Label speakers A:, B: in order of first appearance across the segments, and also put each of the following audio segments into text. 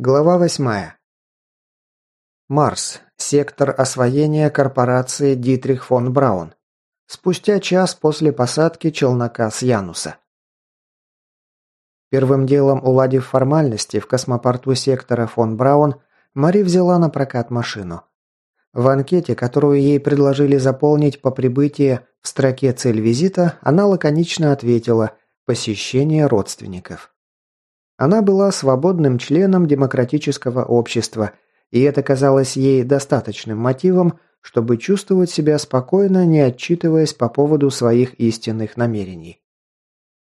A: Глава 8. Марс. Сектор освоения корпорации Дитрих фон Браун. Спустя час после посадки челнока с Януса. Первым делом, уладив формальности в космопорту сектора фон Браун, Мари взяла на прокат машину. В анкете, которую ей предложили заполнить по прибытии в строке «Цель визита», она лаконично ответила «Посещение родственников». Она была свободным членом демократического общества, и это казалось ей достаточным мотивом, чтобы чувствовать себя спокойно, не отчитываясь по поводу своих истинных намерений.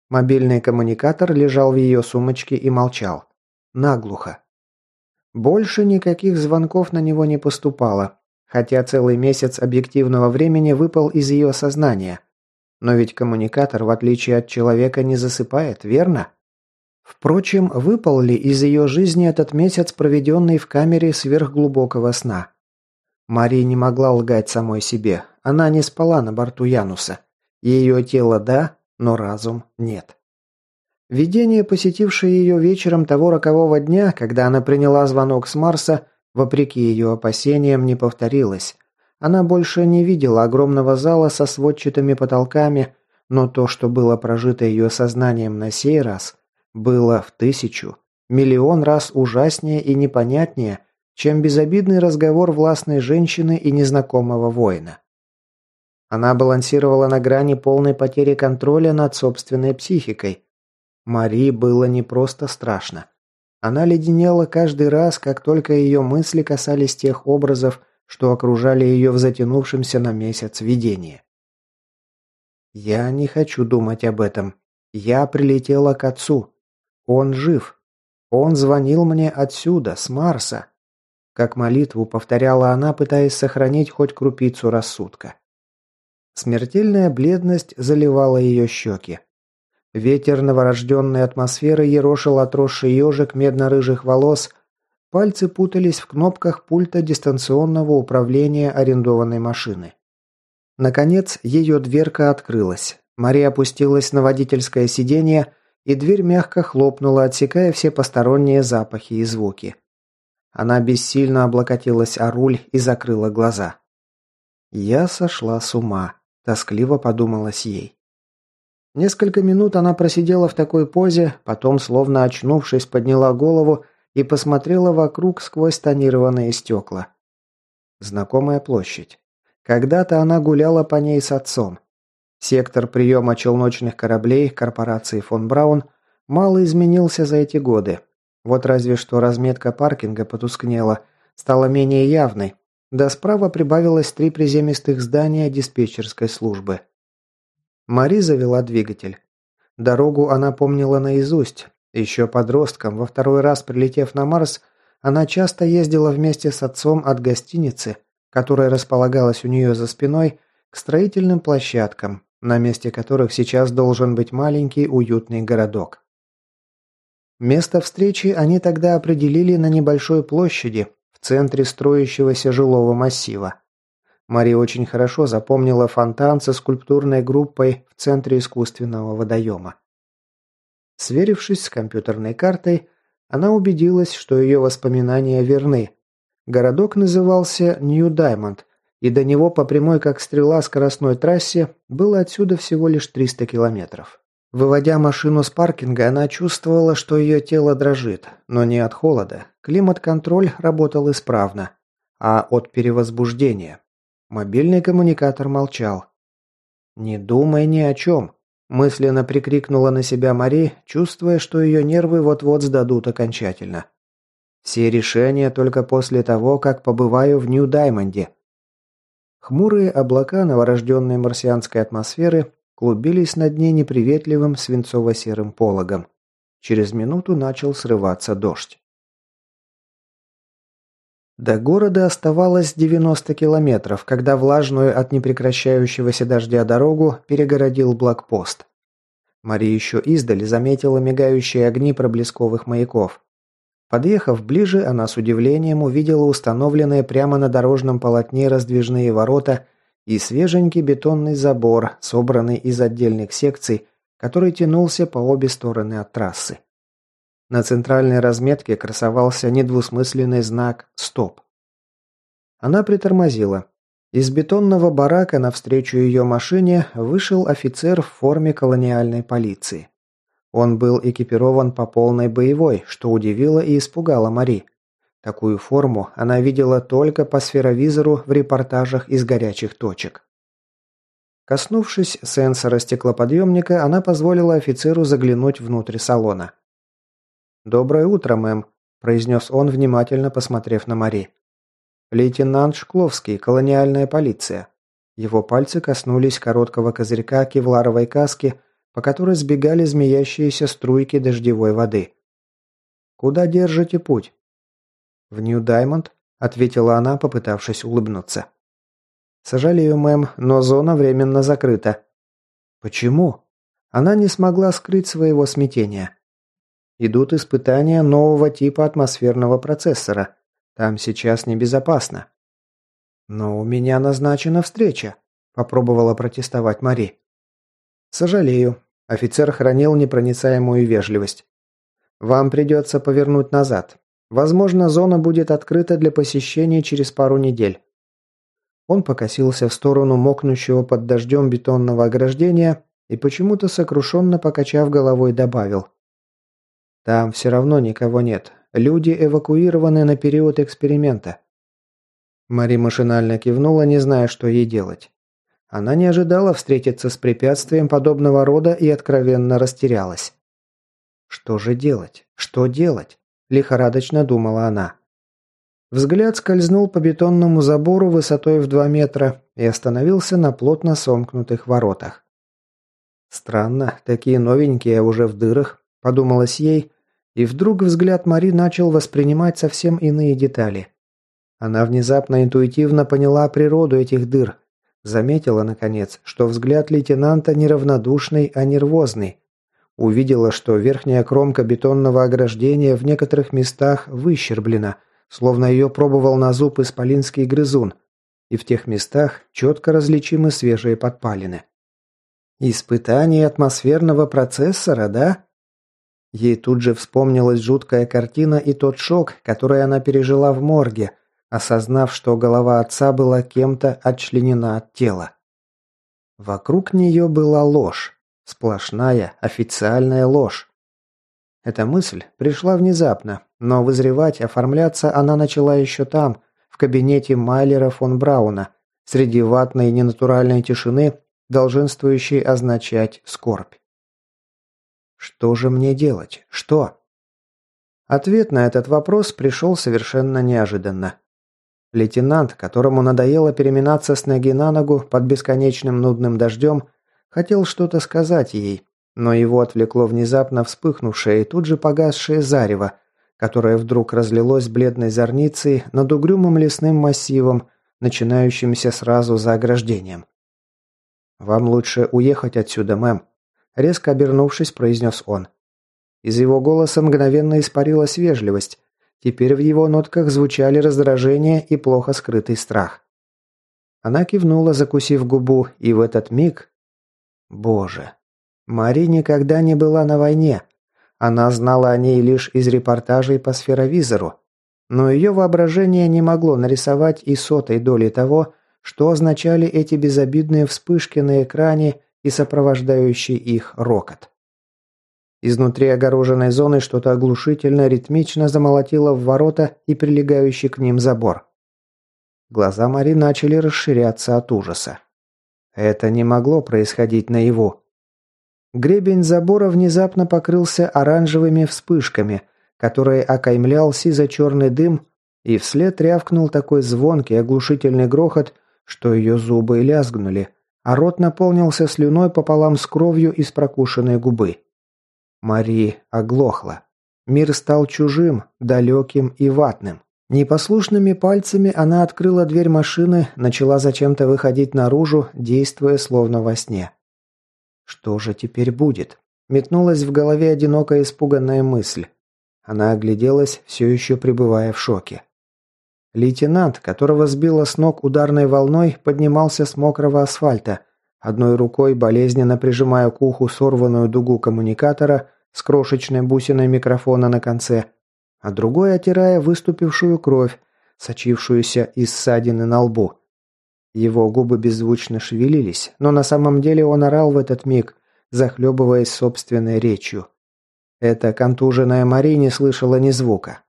A: Мобильный коммуникатор лежал в ее сумочке и молчал. Наглухо. Больше никаких звонков на него не поступало, хотя целый месяц объективного времени выпал из ее сознания. Но ведь коммуникатор, в отличие от человека, не засыпает, верно? Впрочем, выпал ли из ее жизни этот месяц, проведенный в камере сверхглубокого сна? Мария не могла лгать самой себе. Она не спала на борту Януса. Ее тело – да, но разум – нет. Видение, посетившее ее вечером того рокового дня, когда она приняла звонок с Марса, вопреки ее опасениям, не повторилось. Она больше не видела огромного зала со сводчатыми потолками, но то, что было прожито ее сознанием на сей раз, было в тысячу, миллион раз ужаснее и непонятнее, чем безобидный разговор властной женщины и незнакомого воина. Она балансировала на грани полной потери контроля над собственной психикой. Мари было не просто страшно. Она леденела каждый раз, как только ее мысли касались тех образов, что окружали ее в затянувшемся на месяц видении. «Я не хочу думать об этом. Я прилетела к отцу. Он жив. Он звонил мне отсюда, с Марса. Как молитву повторяла она, пытаясь сохранить хоть крупицу рассудка. Смертельная бледность заливала ее щеки. Ветер новорожденной атмосферы ерошил отросший ежик медно-рыжих волос. Пальцы путались в кнопках пульта дистанционного управления арендованной машины. Наконец, ее дверка открылась. Мария опустилась на водительское сиденье, и дверь мягко хлопнула, отсекая все посторонние запахи и звуки. Она бессильно облокотилась о руль и закрыла глаза. «Я сошла с ума», – тоскливо подумалась ей. Несколько минут она просидела в такой позе, потом, словно очнувшись, подняла голову и посмотрела вокруг сквозь тонированные стекла. Знакомая площадь. Когда-то она гуляла по ней с отцом. Сектор приема челночных кораблей корпорации фон Браун мало изменился за эти годы. Вот разве что разметка паркинга потускнела, стала менее явной, да справа прибавилось три приземистых здания диспетчерской службы. Мари завела двигатель. Дорогу она помнила наизусть. Еще подростком, во второй раз прилетев на Марс, она часто ездила вместе с отцом от гостиницы, которая располагалась у нее за спиной, к строительным площадкам, на месте которых сейчас должен быть маленький уютный городок. Место встречи они тогда определили на небольшой площади в центре строящегося жилого массива. Мари очень хорошо запомнила фонтан со скульптурной группой в центре искусственного водоема. Сверившись с компьютерной картой, она убедилась, что ее воспоминания верны. Городок назывался Нью-Даймонд, и до него по прямой как стрела скоростной трассе было отсюда всего лишь 300 километров. Выводя машину с паркинга, она чувствовала, что ее тело дрожит, но не от холода. Климат-контроль работал исправно, а от перевозбуждения. Мобильный коммуникатор молчал. «Не думай ни о чем», – мысленно прикрикнула на себя Мари, чувствуя, что ее нервы вот-вот сдадут окончательно. «Все решения только после того, как побываю в Нью-Даймонде», Хмурые облака новорожденной марсианской атмосферы клубились над ней неприветливым свинцово-серым пологом. Через минуту начал срываться дождь. До города оставалось 90 километров, когда влажную от непрекращающегося дождя дорогу перегородил блокпост. Мария еще издали заметила мигающие огни проблесковых маяков. Подъехав ближе, она с удивлением увидела установленные прямо на дорожном полотне раздвижные ворота и свеженький бетонный забор, собранный из отдельных секций, который тянулся по обе стороны от трассы. На центральной разметке красовался недвусмысленный знак «Стоп». Она притормозила. Из бетонного барака навстречу ее машине вышел офицер в форме колониальной полиции. Он был экипирован по полной боевой, что удивило и испугало Мари. Такую форму она видела только по сферовизору в репортажах из горячих точек. Коснувшись сенсора стеклоподъемника, она позволила офицеру заглянуть внутрь салона. «Доброе утро, мэм», – произнес он, внимательно посмотрев на Мари. «Лейтенант Шкловский, колониальная полиция». Его пальцы коснулись короткого козырька кевларовой каски, по которой сбегали змеящиеся струйки дождевой воды. «Куда держите путь?» «В Нью-Даймонд», — ответила она, попытавшись улыбнуться. «Сожалею, мэм, но зона временно закрыта». «Почему?» Она не смогла скрыть своего смятения. «Идут испытания нового типа атмосферного процессора. Там сейчас небезопасно». «Но у меня назначена встреча», – попробовала протестовать Мари. «Сожалею, Офицер хранил непроницаемую вежливость. «Вам придется повернуть назад. Возможно, зона будет открыта для посещения через пару недель». Он покосился в сторону мокнущего под дождем бетонного ограждения и почему-то сокрушенно покачав головой добавил. «Там все равно никого нет. Люди эвакуированы на период эксперимента». Мари машинально кивнула, не зная, что ей делать. Она не ожидала встретиться с препятствием подобного рода и откровенно растерялась. «Что же делать? Что делать?» – лихорадочно думала она. Взгляд скользнул по бетонному забору высотой в два метра и остановился на плотно сомкнутых воротах. «Странно, такие новенькие уже в дырах», – подумалось ей, и вдруг взгляд Мари начал воспринимать совсем иные детали. Она внезапно интуитивно поняла природу этих дыр Заметила, наконец, что взгляд лейтенанта неравнодушный, а нервозный. Увидела, что верхняя кромка бетонного ограждения в некоторых местах выщерблена, словно ее пробовал на зуб исполинский грызун, и в тех местах четко различимы свежие подпалины. «Испытание атмосферного процессора, да?» Ей тут же вспомнилась жуткая картина и тот шок, который она пережила в морге – осознав, что голова отца была кем-то отчленена от тела. Вокруг нее была ложь, сплошная официальная ложь. Эта мысль пришла внезапно, но вызревать, оформляться она начала еще там, в кабинете Майлера фон Брауна, среди ватной ненатуральной тишины, долженствующей означать скорбь. Что же мне делать? Что? Ответ на этот вопрос пришел совершенно неожиданно. Лейтенант, которому надоело переминаться с ноги на ногу под бесконечным нудным дождем, хотел что-то сказать ей, но его отвлекло внезапно вспыхнувшее и тут же погасшее зарево, которое вдруг разлилось бледной зорницей над угрюмым лесным массивом, начинающимся сразу за ограждением. «Вам лучше уехать отсюда, мэм», – резко обернувшись, произнес он. Из его голоса мгновенно испарилась вежливость, Теперь в его нотках звучали раздражение и плохо скрытый страх. Она кивнула, закусив губу, и в этот миг... Боже. Мари никогда не была на войне. Она знала о ней лишь из репортажей по сферовизору. Но ее воображение не могло нарисовать и сотой доли того, что означали эти безобидные вспышки на экране и сопровождающий их рокот. Изнутри огороженной зоны что-то оглушительно ритмично замолотило в ворота и прилегающий к ним забор. Глаза Мари начали расширяться от ужаса. Это не могло происходить наяву. Гребень забора внезапно покрылся оранжевыми вспышками, которые окаймлял сизо-черный дым, и вслед рявкнул такой звонкий оглушительный грохот, что ее зубы лязгнули, а рот наполнился слюной пополам с кровью из прокушенной губы. Мари оглохла. Мир стал чужим, далеким и ватным. Непослушными пальцами она открыла дверь машины, начала зачем-то выходить наружу, действуя словно во сне. Что же теперь будет? Метнулась в голове одинокая испуганная мысль. Она огляделась, все еще пребывая в шоке. Лейтенант, которого сбила с ног ударной волной, поднимался с мокрого асфальта. Одной рукой, болезненно прижимая к уху сорванную дугу коммуникатора с крошечной бусиной микрофона на конце, а другой отирая выступившую кровь, сочившуюся из ссадины на лбу. Его губы беззвучно шевелились, но на самом деле он орал в этот миг, захлебываясь собственной речью. Эта контуженная Мари не слышала ни звука.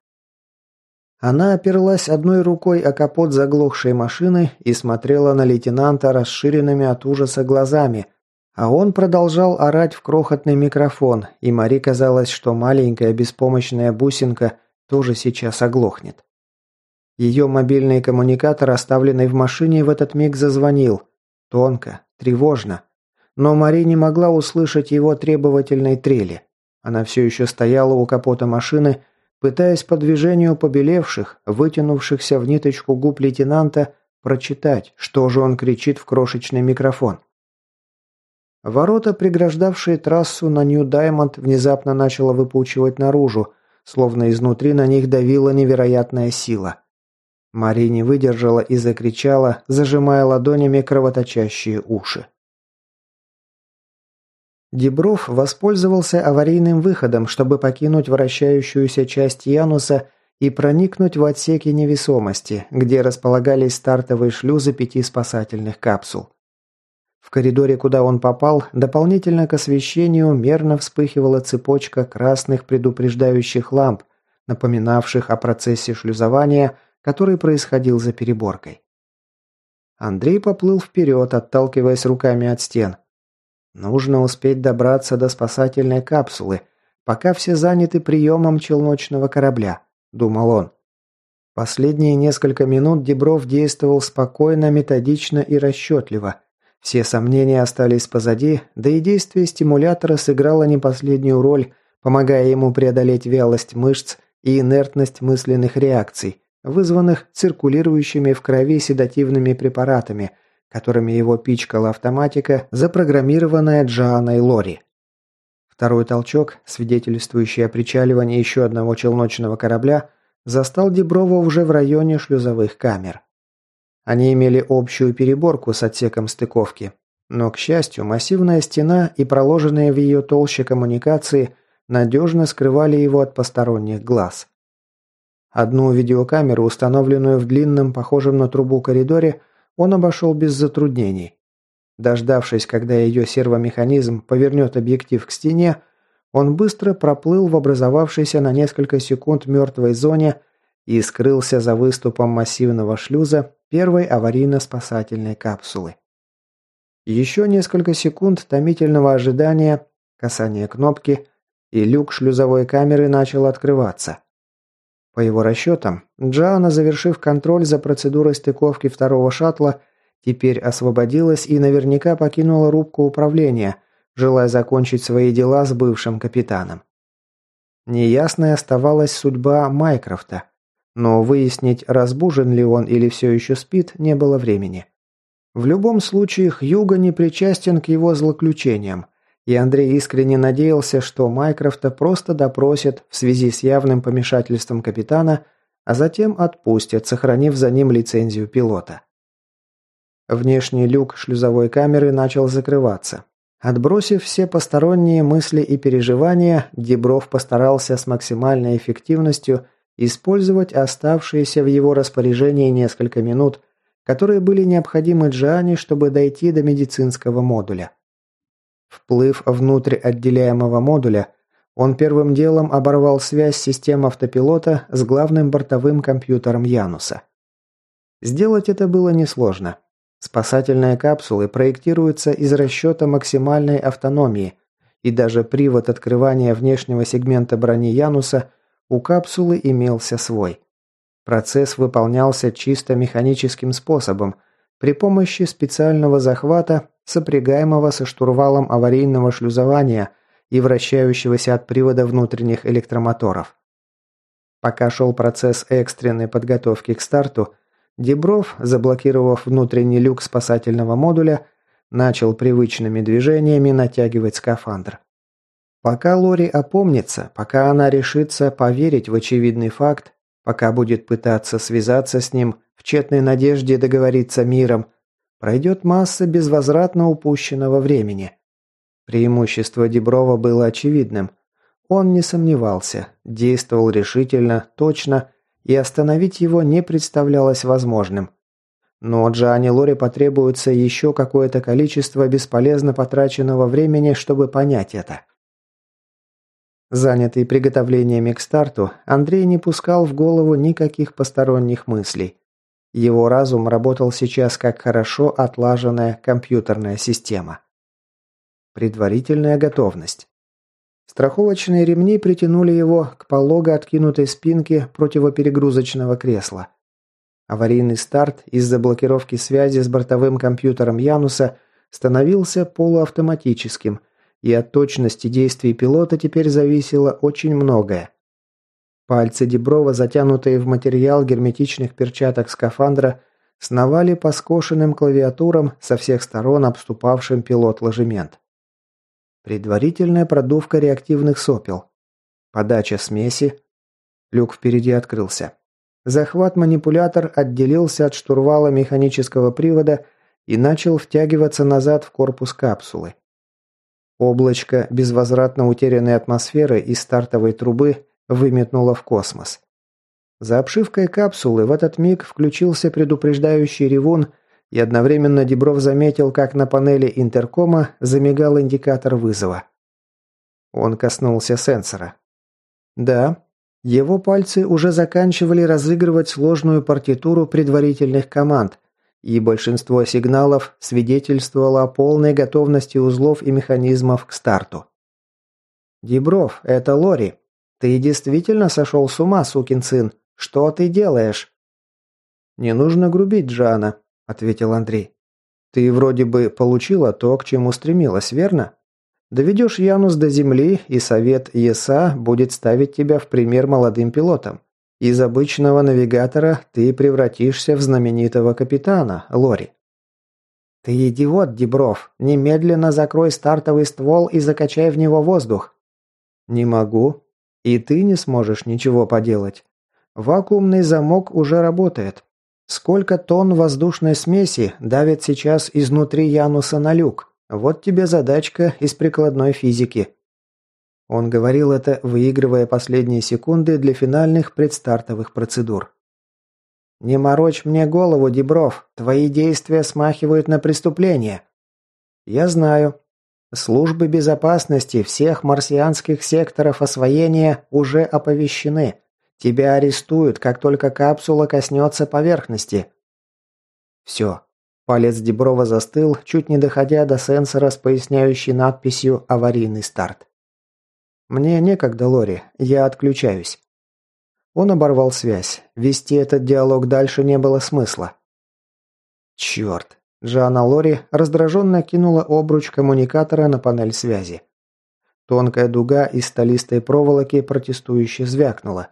A: Она оперлась одной рукой о капот заглохшей машины и смотрела на лейтенанта расширенными от ужаса глазами, а он продолжал орать в крохотный микрофон, и Мари казалось, что маленькая беспомощная бусинка тоже сейчас оглохнет. Ее мобильный коммуникатор, оставленный в машине, в этот миг зазвонил. Тонко, тревожно. Но Мари не могла услышать его требовательной трели. Она все еще стояла у капота машины, пытаясь по движению побелевших, вытянувшихся в ниточку губ лейтенанта, прочитать, что же он кричит в крошечный микрофон. Ворота, преграждавшие трассу на Нью-Даймонд, внезапно начало выпучивать наружу, словно изнутри на них давила невероятная сила. Мари не выдержала и закричала, зажимая ладонями кровоточащие уши. Дебров воспользовался аварийным выходом, чтобы покинуть вращающуюся часть Януса и проникнуть в отсеки невесомости, где располагались стартовые шлюзы пяти спасательных капсул. В коридоре, куда он попал, дополнительно к освещению мерно вспыхивала цепочка красных предупреждающих ламп, напоминавших о процессе шлюзования, который происходил за переборкой. Андрей поплыл вперед, отталкиваясь руками от стен – Нужно успеть добраться до спасательной капсулы, пока все заняты приемом челночного корабля», – думал он. Последние несколько минут Дебров действовал спокойно, методично и расчетливо. Все сомнения остались позади, да и действие стимулятора сыграло не последнюю роль, помогая ему преодолеть вялость мышц и инертность мысленных реакций, вызванных циркулирующими в крови седативными препаратами – которыми его пичкала автоматика, запрограммированная Джоанной Лори. Второй толчок, свидетельствующий о причаливании еще одного челночного корабля, застал Деброва уже в районе шлюзовых камер. Они имели общую переборку с отсеком стыковки, но, к счастью, массивная стена и проложенные в ее толще коммуникации надежно скрывали его от посторонних глаз. Одну видеокамеру, установленную в длинном, похожем на трубу коридоре, он обошел без затруднений. Дождавшись, когда ее сервомеханизм повернет объектив к стене, он быстро проплыл в образовавшейся на несколько секунд мертвой зоне и скрылся за выступом массивного шлюза первой аварийно-спасательной капсулы. Еще несколько секунд томительного ожидания, касание кнопки, и люк шлюзовой камеры начал открываться. По его расчетам, Джоанна, завершив контроль за процедурой стыковки второго шаттла, теперь освободилась и наверняка покинула рубку управления, желая закончить свои дела с бывшим капитаном. Неясной оставалась судьба Майкрофта, но выяснить, разбужен ли он или все еще спит, не было времени. В любом случае, Хьюго не причастен к его злоключениям – и Андрей искренне надеялся, что Майкрофта просто допросят в связи с явным помешательством капитана, а затем отпустят, сохранив за ним лицензию пилота. Внешний люк шлюзовой камеры начал закрываться. Отбросив все посторонние мысли и переживания, Дебров постарался с максимальной эффективностью использовать оставшиеся в его распоряжении несколько минут, которые были необходимы Джиане, чтобы дойти до медицинского модуля. Вплыв внутрь отделяемого модуля, он первым делом оборвал связь систем автопилота с главным бортовым компьютером Януса. Сделать это было несложно. Спасательные капсулы проектируются из расчета максимальной автономии, и даже привод открывания внешнего сегмента брони Януса у капсулы имелся свой. Процесс выполнялся чисто механическим способом – при помощи специального захвата, сопрягаемого со штурвалом аварийного шлюзования и вращающегося от привода внутренних электромоторов. Пока шел процесс экстренной подготовки к старту, Дебров, заблокировав внутренний люк спасательного модуля, начал привычными движениями натягивать скафандр. Пока Лори опомнится, пока она решится поверить в очевидный факт, пока будет пытаться связаться с ним – в тщетной надежде договориться миром, пройдет масса безвозвратно упущенного времени. Преимущество Деброва было очевидным. Он не сомневался, действовал решительно, точно, и остановить его не представлялось возможным. Но Джоанне Лоре потребуется еще какое-то количество бесполезно потраченного времени, чтобы понять это. Занятый приготовлениями к старту, Андрей не пускал в голову никаких посторонних мыслей. Его разум работал сейчас как хорошо отлаженная компьютерная система. Предварительная готовность. Страховочные ремни притянули его к полого откинутой спинке противоперегрузочного кресла. Аварийный старт из-за блокировки связи с бортовым компьютером Януса становился полуавтоматическим, и от точности действий пилота теперь зависело очень многое – Пальцы Деброва, затянутые в материал герметичных перчаток скафандра, сновали по скошенным клавиатурам со всех сторон обступавшим пилот-ложемент. Предварительная продувка реактивных сопел. Подача смеси. Люк впереди открылся. Захват-манипулятор отделился от штурвала механического привода и начал втягиваться назад в корпус капсулы. Облачко безвозвратно утерянной атмосферы из стартовой трубы выметнуло в космос. За обшивкой капсулы в этот миг включился предупреждающий ревун, и одновременно Дебров заметил, как на панели интеркома замигал индикатор вызова. Он коснулся сенсора. Да, его пальцы уже заканчивали разыгрывать сложную партитуру предварительных команд, и большинство сигналов свидетельствовало о полной готовности узлов и механизмов к старту. «Дебров, это Лори», «Ты действительно сошел с ума, сукин сын! Что ты делаешь?» «Не нужно грубить Джана», – ответил Андрей. «Ты вроде бы получила то, к чему стремилась, верно? Доведешь Янус до земли, и совет ЕСА будет ставить тебя в пример молодым пилотам. Из обычного навигатора ты превратишься в знаменитого капитана, Лори». «Ты идиот, Дебров! Немедленно закрой стартовый ствол и закачай в него воздух!» «Не могу», и ты не сможешь ничего поделать. Вакуумный замок уже работает. Сколько тонн воздушной смеси давит сейчас изнутри Януса на люк? Вот тебе задачка из прикладной физики. Он говорил это, выигрывая последние секунды для финальных предстартовых процедур. «Не морочь мне голову, Дебров. Твои действия смахивают на преступление». «Я знаю», Службы безопасности всех марсианских секторов освоения уже оповещены. Тебя арестуют, как только капсула коснется поверхности. Все. Палец Деброва застыл, чуть не доходя до сенсора с поясняющей надписью «Аварийный старт». «Мне некогда, Лори. Я отключаюсь». Он оборвал связь. Вести этот диалог дальше не было смысла. «Черт!» Жанна Лори раздраженно кинула обруч коммуникатора на панель связи. Тонкая дуга из столистой проволоки протестующе звякнула.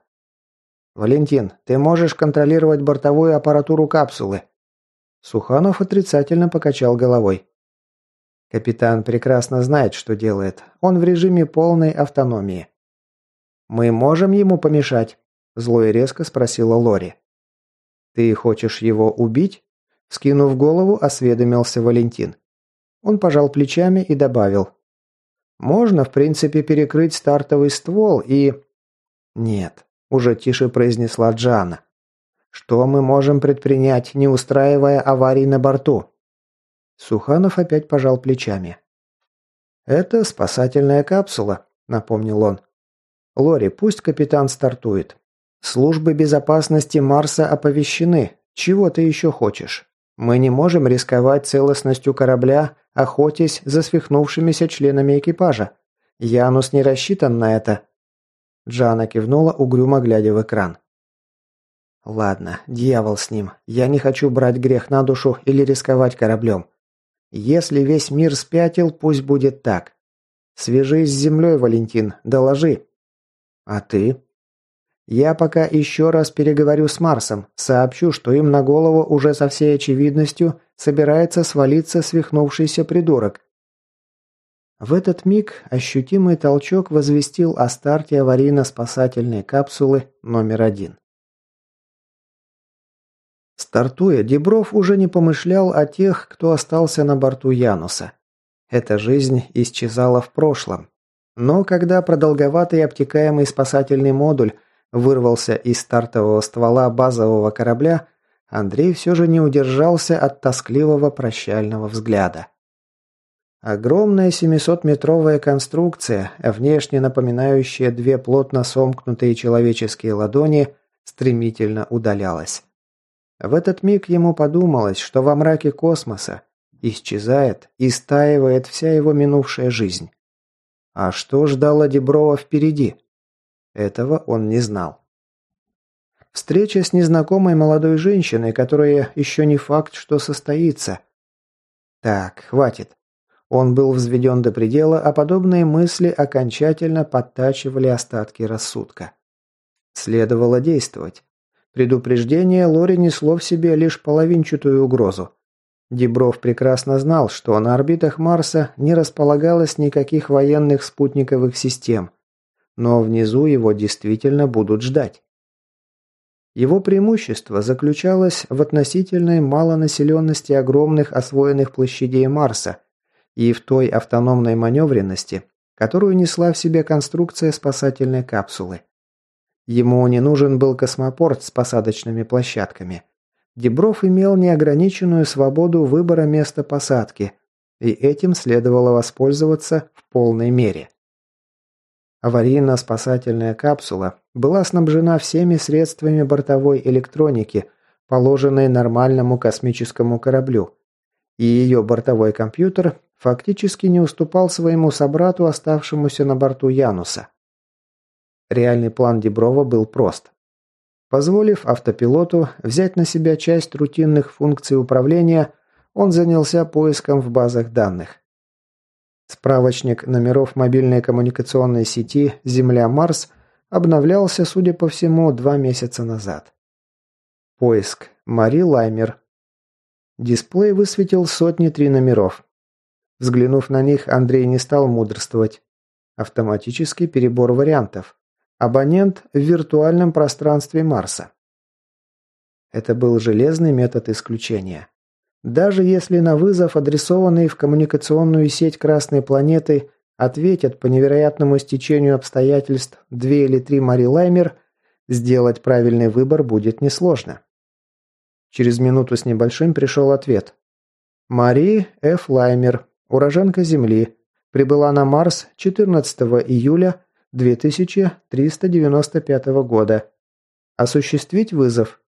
A: «Валентин, ты можешь контролировать бортовую аппаратуру капсулы?» Суханов отрицательно покачал головой. Капитан прекрасно знает, что делает. Он в режиме полной автономии. «Мы можем ему помешать?» – зло и резко спросила Лори. «Ты хочешь его убить?» Скинув голову, осведомился Валентин. Он пожал плечами и добавил. «Можно, в принципе, перекрыть стартовый ствол и...» «Нет», – уже тише произнесла Джана. «Что мы можем предпринять, не устраивая аварий на борту?» Суханов опять пожал плечами. «Это спасательная капсула», – напомнил он. «Лори, пусть капитан стартует. Службы безопасности Марса оповещены. Чего ты еще хочешь?» Мы не можем рисковать целостностью корабля, охотясь за свихнувшимися членами экипажа. Янус не рассчитан на это». Джана кивнула, угрюмо глядя в экран. «Ладно, дьявол с ним. Я не хочу брать грех на душу или рисковать кораблем. Если весь мир спятил, пусть будет так. Свяжись с землей, Валентин, доложи». «А ты?» Я пока еще раз переговорю с Марсом, сообщу, что им на голову уже со всей очевидностью собирается свалиться свихнувшийся придурок. В этот миг ощутимый толчок возвестил о старте аварийно-спасательной капсулы номер один. Стартуя, Дебров уже не помышлял о тех, кто остался на борту Януса. Эта жизнь исчезала в прошлом. Но когда продолговатый обтекаемый спасательный модуль вырвался из стартового ствола базового корабля, Андрей все же не удержался от тоскливого прощального взгляда. Огромная 700-метровая конструкция, внешне напоминающая две плотно сомкнутые человеческие ладони, стремительно удалялась. В этот миг ему подумалось, что во мраке космоса исчезает и стаивает вся его минувшая жизнь. А что ждало Деброва впереди? Этого он не знал. Встреча с незнакомой молодой женщиной, которая еще не факт, что состоится. Так, хватит. Он был взведен до предела, а подобные мысли окончательно подтачивали остатки рассудка. Следовало действовать. Предупреждение Лори несло в себе лишь половинчатую угрозу. Дебров прекрасно знал, что на орбитах Марса не располагалось никаких военных спутниковых систем, но внизу его действительно будут ждать. Его преимущество заключалось в относительной малонаселенности огромных освоенных площадей Марса и в той автономной маневренности, которую несла в себе конструкция спасательной капсулы. Ему не нужен был космопорт с посадочными площадками. Дебров имел неограниченную свободу выбора места посадки, и этим следовало воспользоваться в полной мере. Аварийно-спасательная капсула была снабжена всеми средствами бортовой электроники, положенной нормальному космическому кораблю, и ее бортовой компьютер фактически не уступал своему собрату, оставшемуся на борту Януса. Реальный план Деброва был прост. Позволив автопилоту взять на себя часть рутинных функций управления, он занялся поиском в базах данных. Справочник номеров мобильной коммуникационной сети «Земля-Марс» обновлялся, судя по всему, два месяца назад. Поиск. Мари Лаймер. Дисплей высветил сотни три номеров. Взглянув на них, Андрей не стал мудрствовать. Автоматический перебор вариантов. Абонент в виртуальном пространстве Марса. Это был железный метод исключения. Даже если на вызов, адресованный в коммуникационную сеть Красной планеты, ответят по невероятному стечению обстоятельств две или три Мари Лаймер, сделать правильный выбор будет несложно. Через минуту с небольшим пришел ответ. Мари Ф. Лаймер, уроженка Земли, прибыла на Марс 14 июля 2395 года. Осуществить вызов.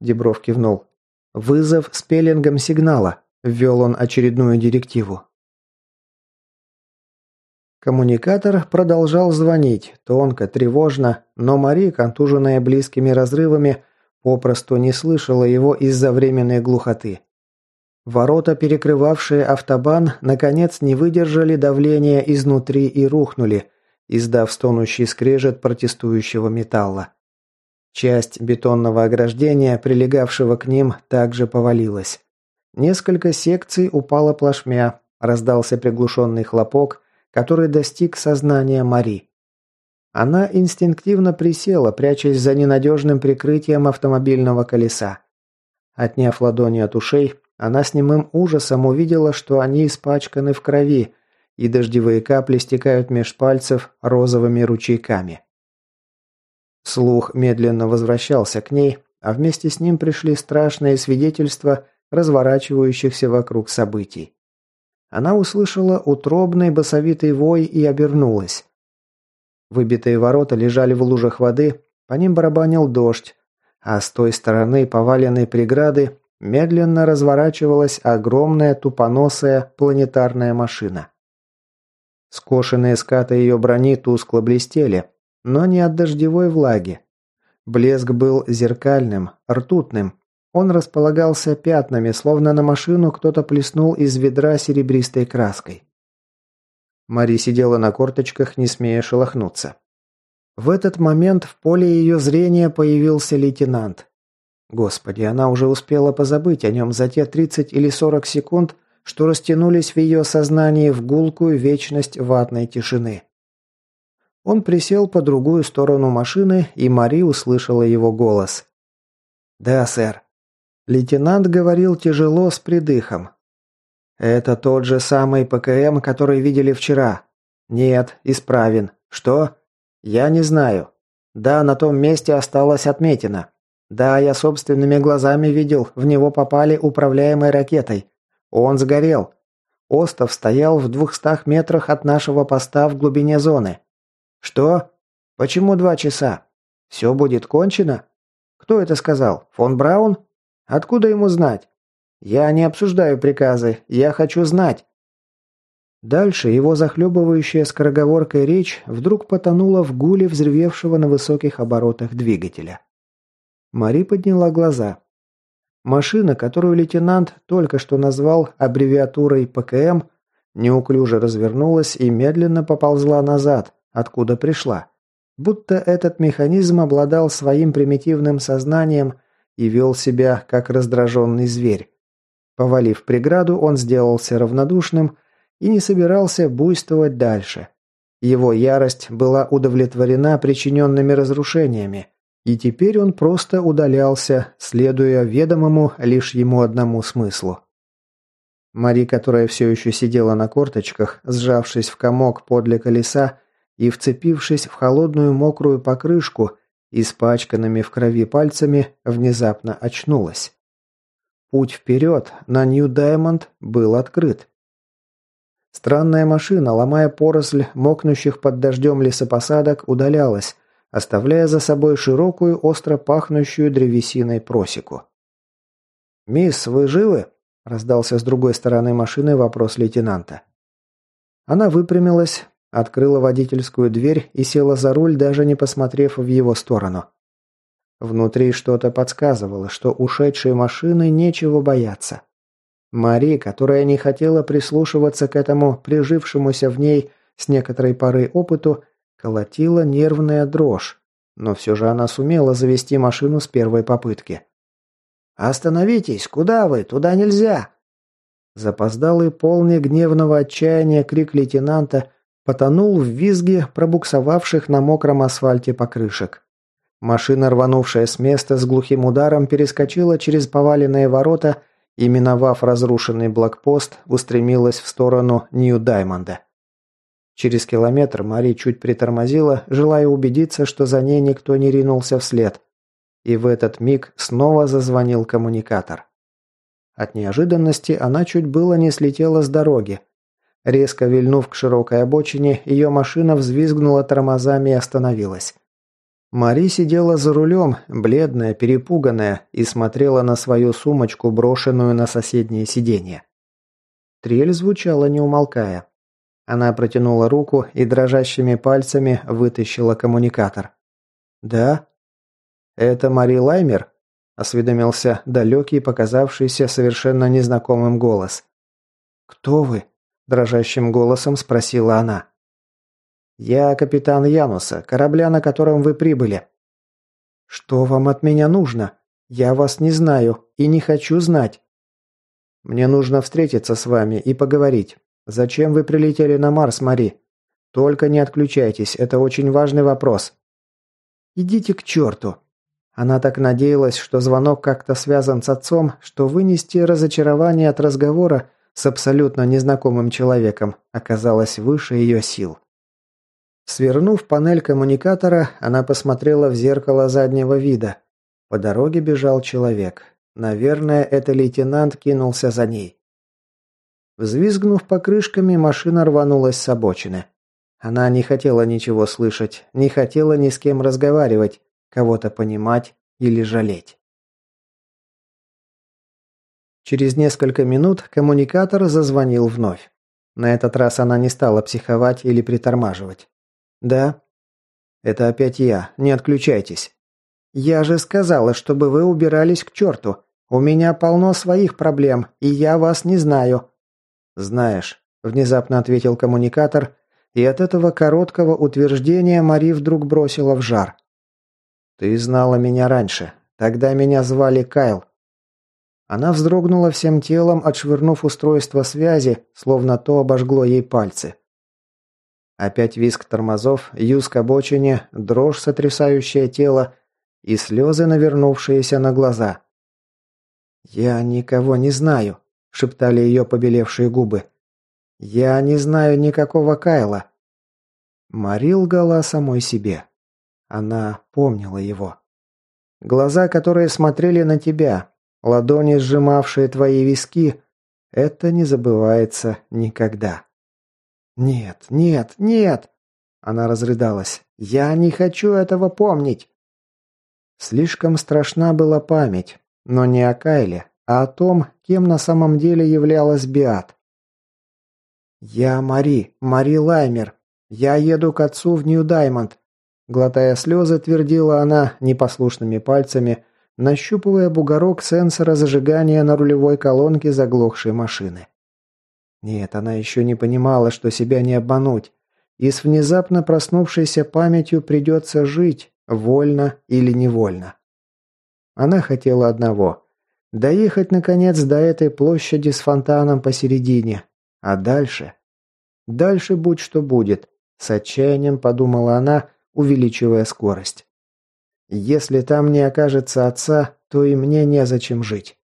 A: Дебров кивнул. Вызов с пеленгом сигнала. Ввел он очередную директиву. Коммуникатор продолжал звонить, тонко, тревожно, но Мари, контуженная близкими разрывами, попросту не слышала его из-за временной глухоты. Ворота, перекрывавшие автобан, наконец не выдержали давления изнутри и рухнули, издав стонущий скрежет протестующего металла. Часть бетонного ограждения, прилегавшего к ним, также повалилась. Несколько секций упало плашмя, раздался приглушенный хлопок, который достиг сознания Мари. Она инстинктивно присела, прячась за ненадежным прикрытием автомобильного колеса. Отняв ладони от ушей, она с немым ужасом увидела, что они испачканы в крови, и дождевые капли стекают меж пальцев розовыми ручейками. Слух медленно возвращался к ней, а вместе с ним пришли страшные свидетельства разворачивающихся вокруг событий. Она услышала утробный басовитый вой и обернулась. Выбитые ворота лежали в лужах воды, по ним барабанил дождь, а с той стороны поваленной преграды медленно разворачивалась огромная тупоносая планетарная машина. Скошенные скаты ее брони тускло блестели, но не от дождевой влаги. Блеск был зеркальным, ртутным. Он располагался пятнами, словно на машину кто-то плеснул из ведра серебристой краской. Мари сидела на корточках, не смея шелохнуться. В этот момент в поле ее зрения появился лейтенант. Господи, она уже успела позабыть о нем за те 30 или 40 секунд, что растянулись в ее сознании в гулкую вечность ватной тишины. Он присел по другую сторону машины, и Мари услышала его голос. «Да, сэр». Лейтенант говорил тяжело, с придыхом. «Это тот же самый ПКМ, который видели вчера». «Нет, исправен». «Что?» «Я не знаю». «Да, на том месте осталось отметина». «Да, я собственными глазами видел, в него попали управляемой ракетой. Он сгорел. Остов стоял в двухстах метрах от нашего поста в глубине зоны. «Что? Почему два часа? Все будет кончено? Кто это сказал? Фон Браун? Откуда ему знать? Я не обсуждаю приказы, я хочу знать». Дальше его захлебывающая скороговоркой речь вдруг потонула в гуле взрывевшего на высоких оборотах двигателя. Мари подняла глаза. Машина, которую лейтенант только что назвал аббревиатурой ПКМ, неуклюже развернулась и медленно поползла назад, откуда пришла. Будто этот механизм обладал своим примитивным сознанием и вел себя как раздраженный зверь. Повалив преграду, он сделался равнодушным и не собирался буйствовать дальше. Его ярость была удовлетворена причиненными разрушениями, и теперь он просто удалялся, следуя ведомому лишь ему одному смыслу. Мари, которая все еще сидела на корточках, сжавшись в комок подле колеса, и, вцепившись в холодную мокрую покрышку, испачканными в крови пальцами, внезапно очнулась. Путь вперед на Нью-Даймонд был открыт. Странная машина, ломая поросль мокнущих под дождем лесопосадок, удалялась, оставляя за собой широкую, остро пахнущую древесиной просеку. «Мисс, вы живы?» – раздался с другой стороны машины вопрос лейтенанта. Она выпрямилась, Открыла водительскую дверь и села за руль, даже не посмотрев в его сторону. Внутри что-то подсказывало, что ушедшей машины нечего бояться. Мари, которая не хотела прислушиваться к этому прижившемуся в ней с некоторой поры опыту, колотила нервная дрожь, но все же она сумела завести машину с первой попытки. «Остановитесь! Куда вы? Туда нельзя!» Запоздалый полный гневного отчаяния крик лейтенанта потонул в визге пробуксовавших на мокром асфальте покрышек. Машина, рванувшая с места, с глухим ударом перескочила через поваленные ворота и, миновав разрушенный блокпост, устремилась в сторону Нью-Даймонда. Через километр Мари чуть притормозила, желая убедиться, что за ней никто не ринулся вслед. И в этот миг снова зазвонил коммуникатор. От неожиданности она чуть было не слетела с дороги, Резко вильнув к широкой обочине, ее машина взвизгнула тормозами и остановилась. Мари сидела за рулем, бледная, перепуганная, и смотрела на свою сумочку, брошенную на соседнее сиденье. Трель звучала, не умолкая. Она протянула руку и дрожащими пальцами вытащила коммуникатор. «Да?» «Это Мари Лаймер?» – осведомился далекий, показавшийся совершенно незнакомым голос. «Кто вы?» дрожащим голосом спросила она. «Я капитан Януса, корабля, на котором вы прибыли». «Что вам от меня нужно? Я вас не знаю и не хочу знать». «Мне нужно встретиться с вами и поговорить. Зачем вы прилетели на Марс, Мари? Только не отключайтесь, это очень важный вопрос». «Идите к черту!» Она так надеялась, что звонок как-то связан с отцом, что вынести разочарование от разговора с абсолютно незнакомым человеком оказалось выше ее сил. Свернув панель коммуникатора, она посмотрела в зеркало заднего вида. По дороге бежал человек. Наверное, это лейтенант кинулся за ней. Взвизгнув покрышками, машина рванулась с обочины. Она не хотела ничего слышать, не хотела ни с кем разговаривать, кого-то понимать или жалеть. Через несколько минут коммуникатор зазвонил вновь. На этот раз она не стала психовать или притормаживать. «Да?» «Это опять я. Не отключайтесь». «Я же сказала, чтобы вы убирались к черту. У меня полно своих проблем, и я вас не знаю». «Знаешь», – внезапно ответил коммуникатор, и от этого короткого утверждения Мари вдруг бросила в жар. «Ты знала меня раньше. Тогда меня звали Кайл. Она вздрогнула всем телом, отшвырнув устройство связи, словно то обожгло ей пальцы. Опять визг тормозов, юз к обочине, дрожь, сотрясающая тело, и слезы, навернувшиеся на глаза. «Я никого не знаю», – шептали ее побелевшие губы. «Я не знаю никакого Кайла». Марил лгала самой себе. Она помнила его. Глаза, которые смотрели на тебя, Ладони, сжимавшие твои виски, это не забывается никогда. «Нет, нет, нет!» Она разрыдалась. «Я не хочу этого помнить!» Слишком страшна была память, но не о Кайле, а о том, кем на самом деле являлась Биат. «Я Мари, Мари Лаймер. Я еду к отцу в Нью-Даймонд», — глотая слезы, твердила она непослушными пальцами, нащупывая бугорок сенсора зажигания на рулевой колонке заглохшей машины. Нет, она еще не понимала, что себя не обмануть. И с внезапно проснувшейся памятью придется жить, вольно или невольно. Она хотела одного – доехать, наконец, до этой площади с фонтаном посередине. А дальше? Дальше будь что будет, с отчаянием подумала она, увеличивая скорость. Если там не окажется отца, то и мне незачем жить.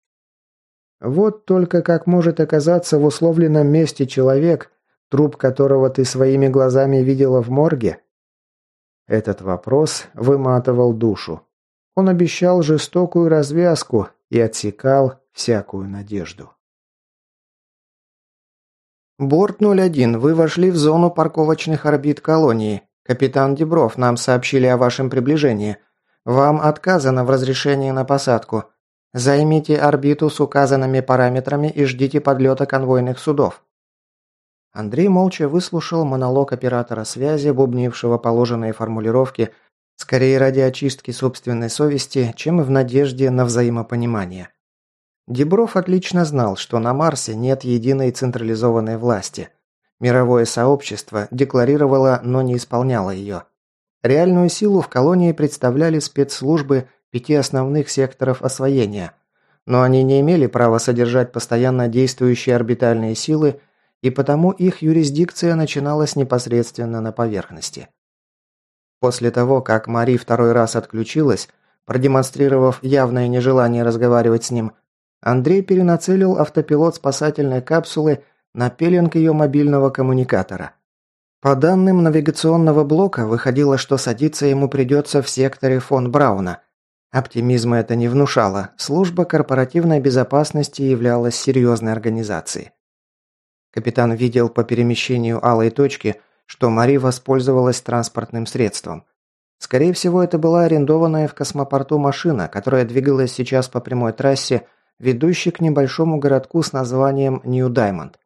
A: Вот только как может оказаться в условленном месте человек, труп которого ты своими глазами видела в морге? Этот вопрос выматывал душу. Он обещал жестокую развязку и отсекал всякую надежду.
B: Борт 01, вы вошли в зону парковочных орбит колонии. Капитан Дебров, нам сообщили о вашем приближении – вам отказано в разрешении на посадку. Займите орбиту с указанными параметрами и ждите подлета конвойных судов». Андрей молча выслушал монолог оператора связи, бубнившего положенные формулировки, скорее ради очистки собственной совести, чем в надежде на взаимопонимание. Дебров отлично знал, что на Марсе нет единой централизованной власти. Мировое сообщество декларировало, но не исполняло ее. Реальную силу в колонии представляли спецслужбы пяти основных секторов освоения, но они не имели права содержать постоянно действующие орбитальные силы, и потому их юрисдикция начиналась непосредственно на поверхности. После того, как Мари второй раз отключилась, продемонстрировав явное нежелание разговаривать с ним, Андрей перенацелил автопилот спасательной капсулы на пеленг ее мобильного коммуникатора – по данным навигационного блока, выходило, что садиться ему придется в секторе фон Брауна. Оптимизма это не внушало. Служба корпоративной безопасности являлась серьезной организацией. Капитан видел по перемещению алой точки, что Мари воспользовалась транспортным средством. Скорее всего, это была арендованная в космопорту машина, которая двигалась сейчас по прямой трассе, ведущей к небольшому городку с названием Нью-Даймонд.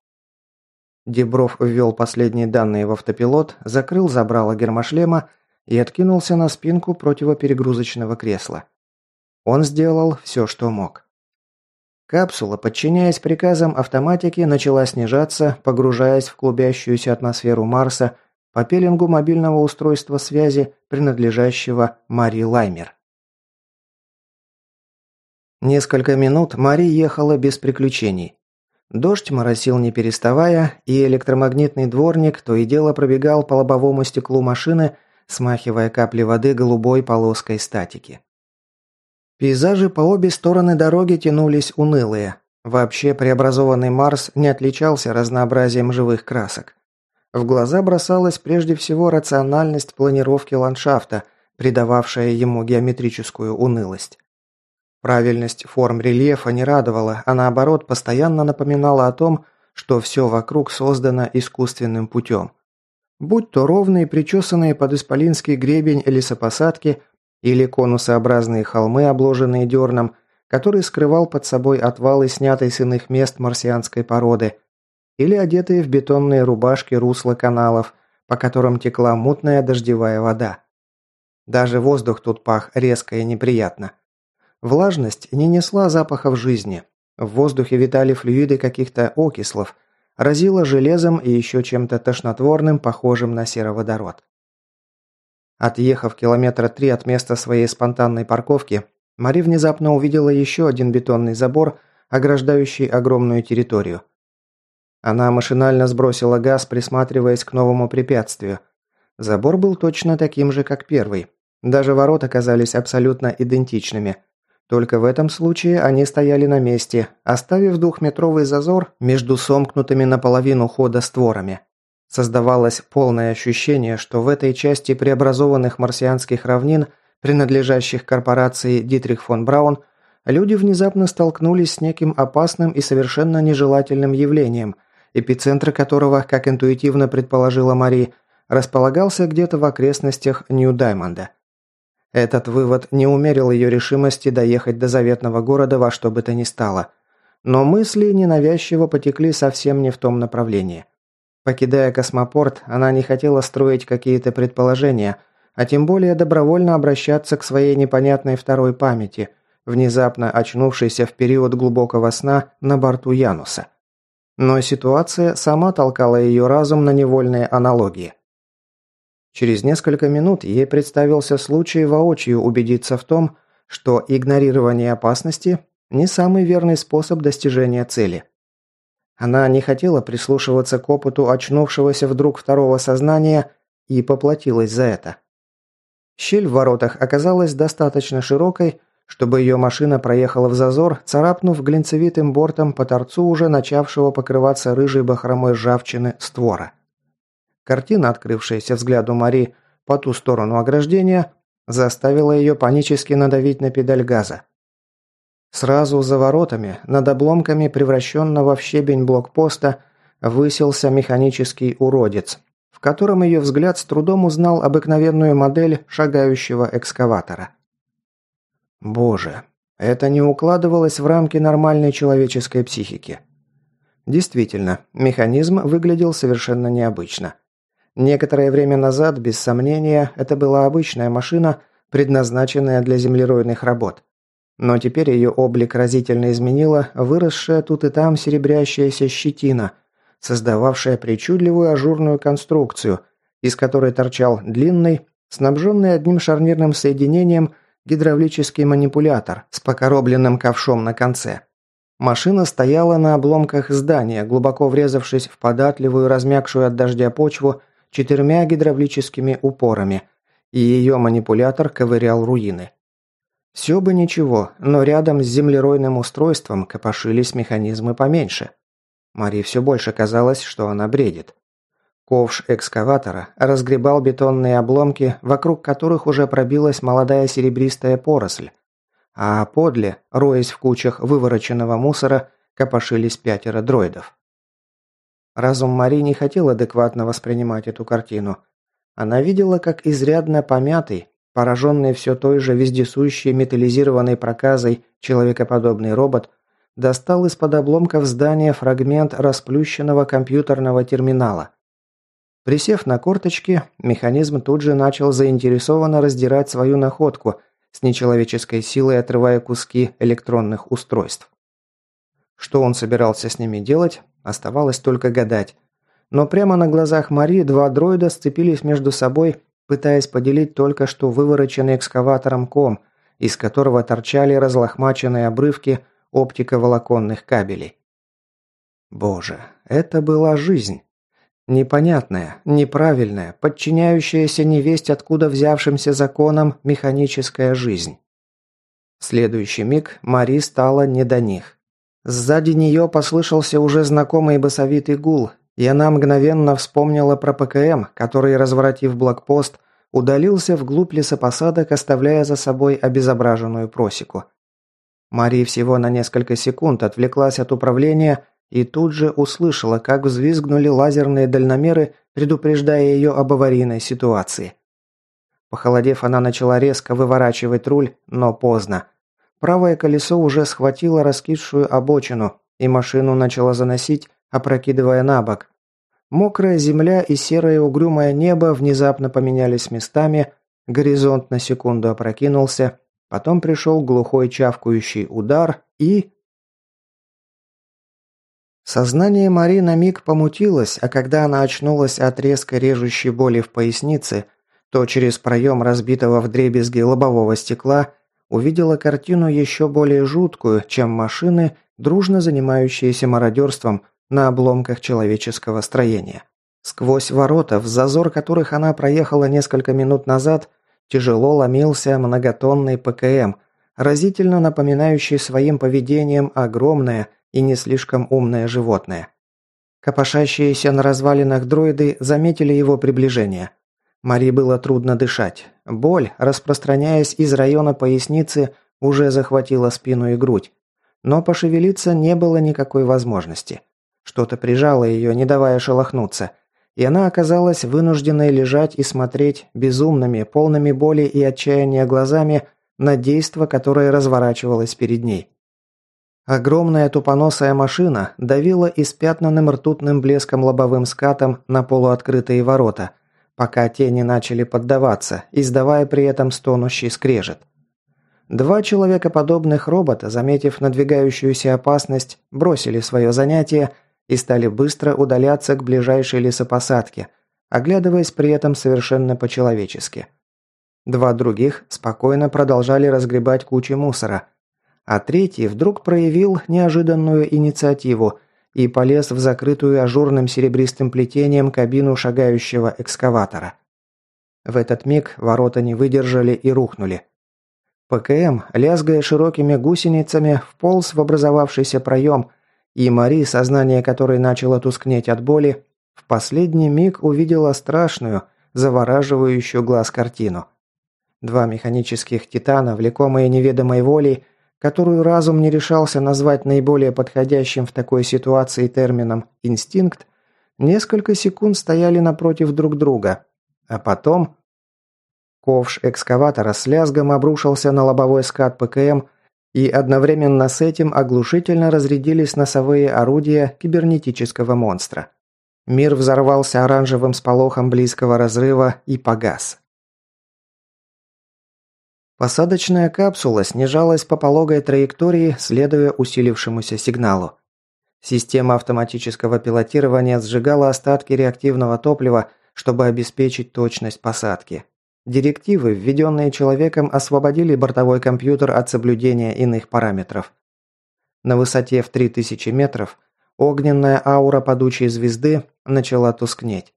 B: Дебров ввел последние данные в автопилот, закрыл забрало гермошлема и откинулся на спинку противоперегрузочного кресла. Он сделал все, что мог. Капсула, подчиняясь приказам автоматики, начала снижаться, погружаясь в клубящуюся атмосферу Марса по пеленгу мобильного устройства связи, принадлежащего Мари Лаймер. Несколько минут Мари ехала без приключений. Дождь моросил не переставая, и электромагнитный дворник то и дело пробегал по лобовому стеклу машины, смахивая капли воды голубой полоской статики. Пейзажи по обе стороны дороги тянулись унылые. Вообще преобразованный Марс не отличался разнообразием живых красок. В глаза бросалась прежде всего рациональность планировки ландшафта, придававшая ему геометрическую унылость. Правильность форм рельефа не радовала, а наоборот постоянно напоминала о том, что все вокруг создано искусственным путем. Будь то ровные, причесанные под исполинский гребень лесопосадки или конусообразные холмы, обложенные дерном, который скрывал под собой отвалы, снятые с иных мест марсианской породы, или одетые в бетонные рубашки русла каналов, по которым текла мутная дождевая вода. Даже воздух тут пах резко и неприятно. Влажность не несла запахов жизни. В воздухе витали флюиды каких-то окислов. Разило железом и еще чем-то тошнотворным, похожим на сероводород. Отъехав километра три от места своей спонтанной парковки, Мари внезапно увидела еще один бетонный забор, ограждающий огромную территорию. Она машинально сбросила газ, присматриваясь к новому препятствию. Забор был точно таким же, как первый. Даже ворота оказались абсолютно идентичными. Только в этом случае они стояли на месте, оставив двухметровый зазор между сомкнутыми наполовину хода створами. Создавалось полное ощущение, что в этой части преобразованных марсианских равнин, принадлежащих корпорации Дитрих фон Браун, люди внезапно столкнулись с неким опасным и совершенно нежелательным явлением, эпицентр которого, как интуитивно предположила Мари, располагался где-то в окрестностях Нью-Даймонда. Этот вывод не умерил ее решимости доехать до заветного города во что бы то ни стало. Но мысли ненавязчиво потекли совсем не в том направлении. Покидая космопорт, она не хотела строить какие-то предположения, а тем более добровольно обращаться к своей непонятной второй памяти, внезапно очнувшейся в период глубокого сна на борту Януса. Но ситуация сама толкала ее разум на невольные аналогии. Через несколько минут ей представился случай воочию убедиться в том, что игнорирование опасности – не самый верный способ достижения цели. Она не хотела прислушиваться к опыту очнувшегося вдруг второго сознания и поплатилась за это. Щель в воротах оказалась достаточно широкой, чтобы ее машина проехала в зазор, царапнув глинцевитым бортом по торцу уже начавшего покрываться рыжей бахромой ржавчины створа. Картина, открывшаяся взгляду Мари по ту сторону ограждения, заставила ее панически надавить на педаль газа. Сразу за воротами, над обломками превращенного в щебень блокпоста, высился механический уродец, в котором ее взгляд с трудом узнал обыкновенную модель шагающего экскаватора. Боже, это не укладывалось в рамки нормальной человеческой психики. Действительно, механизм выглядел совершенно необычно – Некоторое время назад, без сомнения, это была обычная машина, предназначенная для землеройных работ. Но теперь ее облик разительно изменила выросшая тут и там серебрящаяся щетина, создававшая причудливую ажурную конструкцию, из которой торчал длинный, снабженный одним шарнирным соединением гидравлический манипулятор с покоробленным ковшом на конце. Машина стояла на обломках здания, глубоко врезавшись в податливую, размягшую от дождя почву, четырьмя гидравлическими упорами, и ее манипулятор ковырял руины. Все бы ничего, но рядом с землеройным устройством копошились механизмы поменьше. Мари все больше казалось, что она бредит. Ковш экскаватора разгребал бетонные обломки, вокруг которых уже пробилась молодая серебристая поросль. А подле, роясь в кучах вывороченного мусора, копошились пятеро дроидов. Разум Мари не хотел адекватно воспринимать эту картину. Она видела, как изрядно помятый, пораженный все той же вездесущей металлизированной проказой человекоподобный робот, достал из-под обломков здания фрагмент расплющенного компьютерного терминала. Присев на корточки, механизм тут же начал заинтересованно раздирать свою находку, с нечеловеческой силой отрывая куски электронных устройств. Что он собирался с ними делать, Оставалось только гадать. Но прямо на глазах Мари два дроида сцепились между собой, пытаясь поделить только что вывороченный экскаватором ком, из которого торчали разлохмаченные обрывки оптиковолоконных кабелей. Боже, это была жизнь. Непонятная, неправильная, подчиняющаяся невесть откуда взявшимся законам механическая жизнь. В следующий миг Мари стала не до них. Сзади нее послышался уже знакомый басовитый гул, и она мгновенно вспомнила про ПКМ, который, разворотив блокпост, удалился вглубь лесопосадок, оставляя за собой обезображенную просеку. Мария всего на несколько секунд отвлеклась от управления и тут же услышала, как взвизгнули лазерные дальномеры, предупреждая ее об аварийной ситуации. Похолодев, она начала резко выворачивать руль, но поздно. Правое колесо уже схватило раскисшую обочину, и машину начало заносить, опрокидывая на бок. Мокрая земля и серое угрюмое небо внезапно поменялись местами, горизонт на секунду опрокинулся, потом пришел глухой чавкающий удар и... Сознание Мари на миг помутилось, а когда она очнулась от резко режущей боли в пояснице, то через проем разбитого вдребезги лобового стекла увидела картину еще более жуткую, чем машины, дружно занимающиеся мародерством на обломках человеческого строения. Сквозь ворота, в зазор которых она проехала несколько минут назад, тяжело ломился многотонный ПКМ, разительно напоминающий своим поведением огромное и не слишком умное животное.
A: Копошащиеся на развалинах дроиды заметили его приближение. Мари было трудно дышать. Боль, распространяясь из района поясницы, уже захватила спину и грудь. Но пошевелиться не было никакой возможности. Что-то прижало ее, не давая шелохнуться. И она оказалась вынужденной лежать и смотреть безумными, полными боли и отчаяния глазами на действо, которое разворачивалось перед ней. Огромная тупоносая машина давила испятнанным ртутным блеском лобовым скатом на полуоткрытые ворота – пока тени начали поддаваться, издавая при этом стонущий скрежет. Два человекоподобных робота, заметив надвигающуюся опасность, бросили свое занятие и стали быстро удаляться к ближайшей лесопосадке, оглядываясь при этом совершенно по-человечески. Два других спокойно продолжали разгребать кучи мусора, а третий вдруг проявил неожиданную инициативу и полез в закрытую ажурным серебристым плетением кабину шагающего экскаватора. В этот миг ворота не выдержали и рухнули. ПКМ, лязгая широкими гусеницами, вполз в образовавшийся проем, и Мари, сознание которой начало тускнеть от боли, в последний миг увидела страшную, завораживающую глаз картину. Два механических титана, влекомые неведомой волей, которую разум не решался назвать наиболее подходящим в такой ситуации термином «инстинкт», несколько секунд стояли напротив друг друга, а потом... Ковш экскаватора с лязгом обрушился на лобовой скат ПКМ, и одновременно с этим оглушительно разрядились носовые орудия кибернетического монстра. Мир взорвался оранжевым сполохом близкого разрыва и погас. Посадочная капсула снижалась по пологой траектории, следуя усилившемуся сигналу. Система автоматического пилотирования сжигала остатки реактивного топлива, чтобы обеспечить точность посадки. Директивы, введенные человеком, освободили бортовой компьютер от соблюдения иных параметров. На высоте в 3000 метров огненная аура падучей звезды начала тускнеть.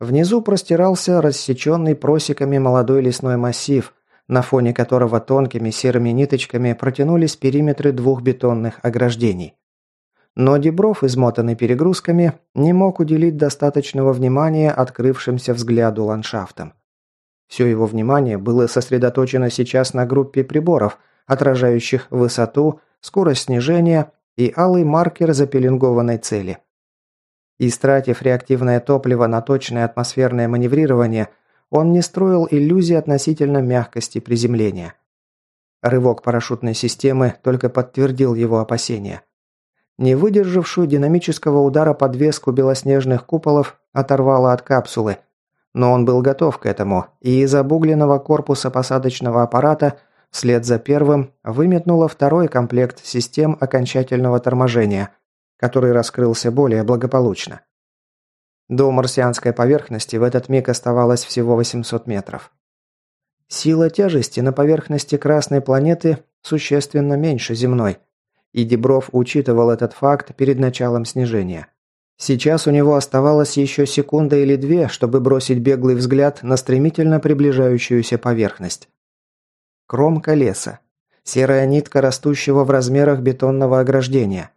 A: Внизу простирался рассеченный просеками молодой лесной массив, на фоне которого тонкими серыми ниточками протянулись периметры двух бетонных ограждений. Но Дебров, измотанный перегрузками, не мог уделить достаточного внимания открывшимся взгляду ландшафтам. Все его внимание было сосредоточено сейчас на группе приборов, отражающих высоту, скорость снижения и алый маркер запеленгованной цели. Истратив реактивное топливо на точное атмосферное маневрирование – он не строил иллюзий относительно мягкости приземления. Рывок парашютной системы только подтвердил его опасения. Не выдержавшую динамического удара подвеску белоснежных куполов оторвало от капсулы, но он был готов к этому, и из обугленного корпуса посадочного аппарата вслед за первым выметнуло второй комплект систем окончательного торможения, который раскрылся более благополучно. До марсианской поверхности в этот миг оставалось всего 800 метров. Сила тяжести на поверхности Красной планеты существенно меньше земной, и Дебров учитывал этот факт перед началом снижения. Сейчас у него оставалось еще секунда или две, чтобы бросить беглый взгляд на стремительно приближающуюся поверхность. Кромка леса. Серая нитка растущего в размерах бетонного ограждения.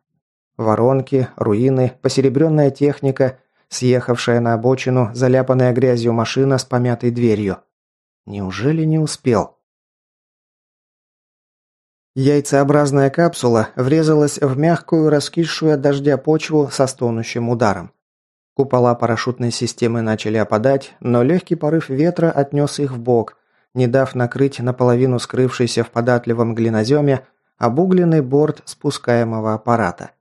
A: Воронки, руины, посеребренная техника – съехавшая на обочину, заляпанная грязью машина с помятой дверью. Неужели не успел? Яйцеобразная капсула врезалась в мягкую, раскисшую от дождя почву со стонущим ударом. Купола парашютной системы начали опадать, но легкий порыв ветра отнес их в бок, не дав накрыть наполовину скрывшийся в податливом глиноземе обугленный борт спускаемого аппарата.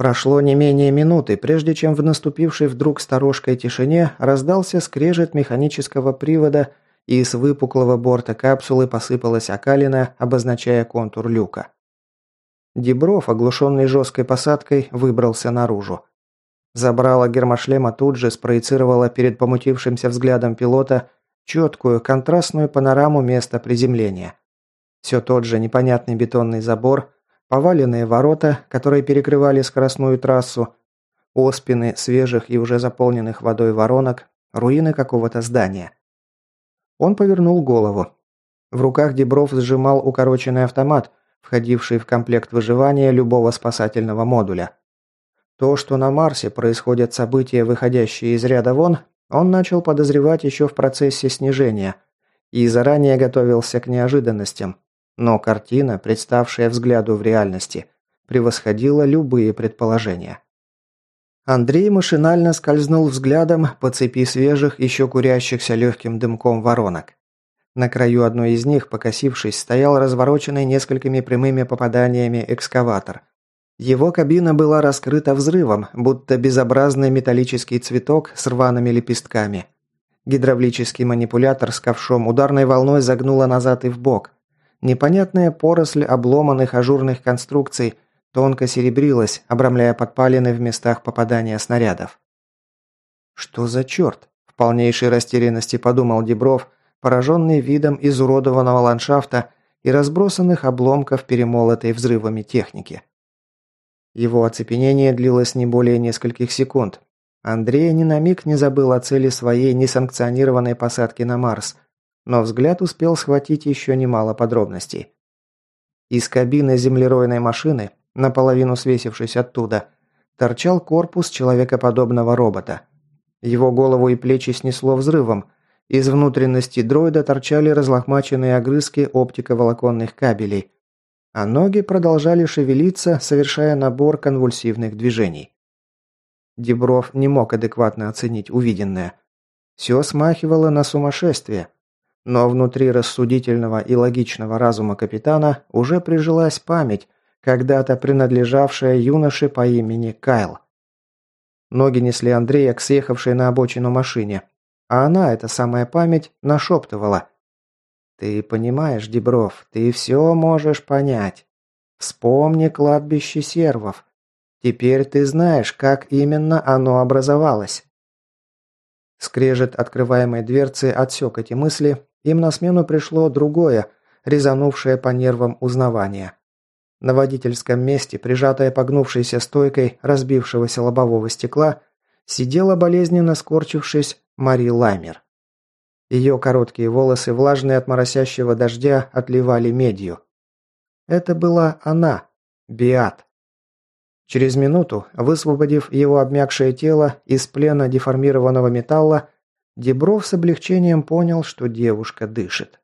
A: Прошло не менее минуты, прежде чем в наступившей вдруг сторожкой тишине раздался скрежет механического привода, и с выпуклого борта капсулы посыпалась окалина, обозначая контур люка. Дебров, оглушенный жесткой посадкой, выбрался наружу. Забрала гермошлема тут же спроецировала перед помутившимся взглядом пилота четкую контрастную панораму места приземления. Все тот же непонятный бетонный забор – поваленные ворота, которые перекрывали скоростную трассу, оспины свежих и уже заполненных водой воронок, руины какого-то здания. Он повернул голову. В руках Дебров сжимал укороченный автомат, входивший в комплект выживания любого спасательного модуля. То, что на Марсе происходят события, выходящие из ряда вон, он начал подозревать еще в процессе снижения и заранее готовился к неожиданностям. Но картина, представшая взгляду в реальности, превосходила любые предположения. Андрей машинально скользнул взглядом по цепи свежих, еще курящихся легким дымком воронок. На краю одной из них, покосившись, стоял развороченный несколькими прямыми попаданиями экскаватор. Его кабина была раскрыта взрывом, будто безобразный металлический цветок с рваными лепестками. Гидравлический манипулятор с ковшом ударной волной загнуло назад и вбок. Непонятная поросль обломанных ажурных конструкций тонко серебрилась, обрамляя подпалины в местах попадания снарядов. «Что за черт?» – в полнейшей растерянности подумал Дебров, пораженный видом изуродованного ландшафта и разбросанных обломков перемолотой взрывами техники. Его оцепенение длилось не более нескольких секунд. Андрей ни на миг не забыл о цели своей несанкционированной посадки на Марс – но взгляд успел схватить еще немало подробностей. Из кабины землеройной машины, наполовину свесившись оттуда, торчал корпус человекоподобного робота. Его голову и плечи снесло взрывом. Из внутренности дроида торчали разлохмаченные огрызки оптиковолоконных кабелей, а ноги продолжали шевелиться, совершая набор конвульсивных движений. Дебров не мог адекватно оценить увиденное. Все смахивало на сумасшествие – но внутри рассудительного и логичного разума капитана уже прижилась память, когда-то принадлежавшая юноше по имени Кайл. Ноги несли Андрея к съехавшей на обочину машине, а она, эта самая память, нашептывала. «Ты понимаешь, Дебров, ты все можешь понять. Вспомни кладбище сервов. Теперь ты знаешь, как именно оно образовалось». Скрежет открываемой дверцы отсек эти мысли, им на смену пришло другое, резанувшее по нервам узнавание. На водительском месте, прижатая погнувшейся стойкой разбившегося лобового стекла, сидела болезненно скорчившись Мари Лаймер. Ее короткие волосы, влажные от моросящего дождя, отливали медью. Это была она, Биат. Через минуту, высвободив его обмякшее тело из плена деформированного металла, Дебров с облегчением понял, что девушка дышит.